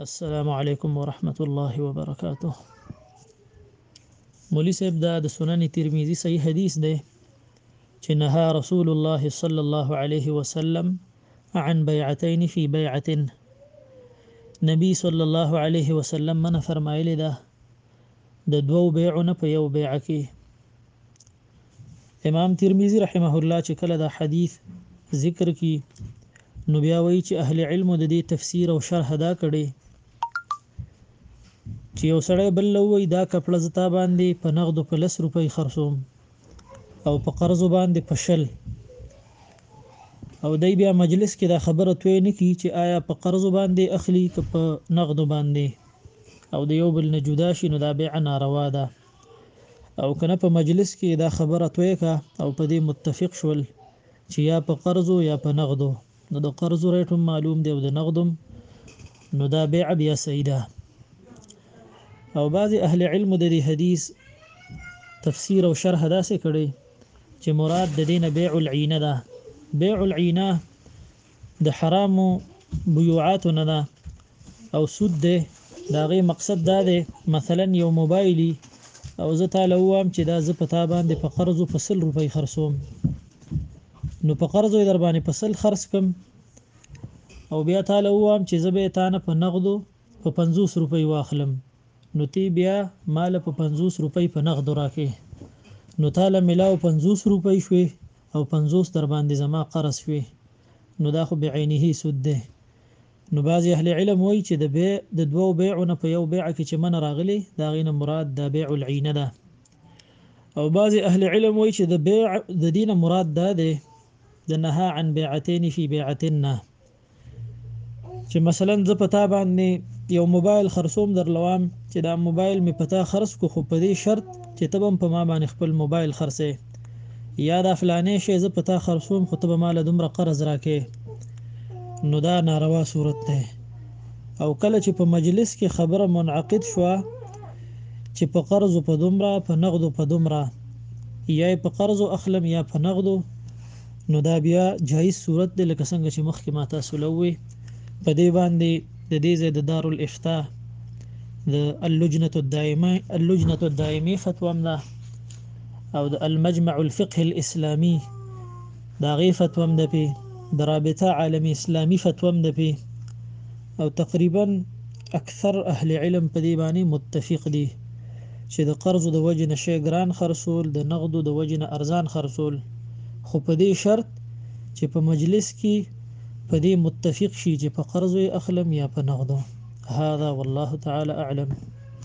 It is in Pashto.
السلام علیکم ورحمت الله وبرکاته مولی صاحب دا د سنن ترمذی صحیح حدیث دی چې نهى رسول الله صلی الله علیه وسلم عن بيعتين في بيعه نبی صلی الله علیه وسلم من فرمایلی ده د دوو بیعونه په یو بیعه کې امام ترمذی رحمه الله چې کله دا حدیث ذکر کی نو بیا وایي چې اهل علم د دې تفسیر او شرح دا کړي چې یو سړی بل لوي دا کپړه زتا باندې په نغدو په لس روپۍ خرڅوم او په قرضو باندې په شل او دای بیا مجلس کې دا خبره توې نه کی چې آیا په قرضو باندې اخلي که په نغدو باندې او د یو بل نه جدا شي نو دا بیع ناروا ده او کنه په مجلس کې دا خبره توی کا او په دې متفق شول چې یا په قرضو یا په نغدو نو د قرضو ریټ هم معلوم دی او د نغدم نو دا بیع بیا صحیح ده او بعض اهل علم د دې حدیث تفسیر او شرح داسې کړي چې مراد د دینه بیع العینه ده بیع العینه د حرامو بيوعاتو نه ده او سود دی د هغې مقصد دا دی مثلا يو موبايل يي او زه تا له ووايم چې دا زه په تا باندې په قرضو په سل روپۍ خرڅوم نو په قرضو يې در باندې په سل خرڅ کم او بيا تا له ووايم چې زه به يې تانه په نغدو په پنځوس روپۍ واخلم نو تي بيا ماله په پنځوس روپۍ په نغدو راکې نو تاله ملاو پنځوس روپۍ شوې او پنځوس درباندې زما قرض شوې نو دا خو بعینه سود دی نو بعضې اهل علم وایي چې د بیع د دوو بیعو نه په یو بیع کې چې منع راغلې د هغې نه مراد دا بیع العینه ده او بعضې اهل علم وایي چې د بیع د دې نه مراد دا دی د نهی عن بیعتین فی بیعتین نه چې مثلا زه په تا باندې یو موبایل خرڅوم درلوام چې دا موبایل مې په تا خرڅ کو خو په دې شرط چې ته به هم په ما باندې خپل موبایل خرڅې یا دا فلانې شی زه په تا خرڅوم خو ته به ما له دومره قرض راکې نو دا ناروا صورت دی او کله چې په مجلس کې خبره منعقد شوه چې په قرض په دومره په نقد په دومره یا په قرض اخلم یا په نقد نو دا بیا جایز صورت دی لکه څنګه چې مخکې ما تاسو له ووې په دې باندې د دې ځای د دارالافتاء د اللجنه الدائمه اللجنه الدائمه فتوا هم ده او د المجمع الفقه الاسلامي دا غي فتوا هم ده پی د رابطه عالم اسلامي فتوا هم ده پی او تقریبا اکثر اهل علم په دې باندې متفق دي چې د قرضو د وجې نه شی ګران خرڅول د نغدو د وجې نه ارزان خرڅول خو په دې شرط چې په مجلس کې په دې متفق شي چې په قرضو یې اخلم یا په نغدو هذا والله تعالی اعلم.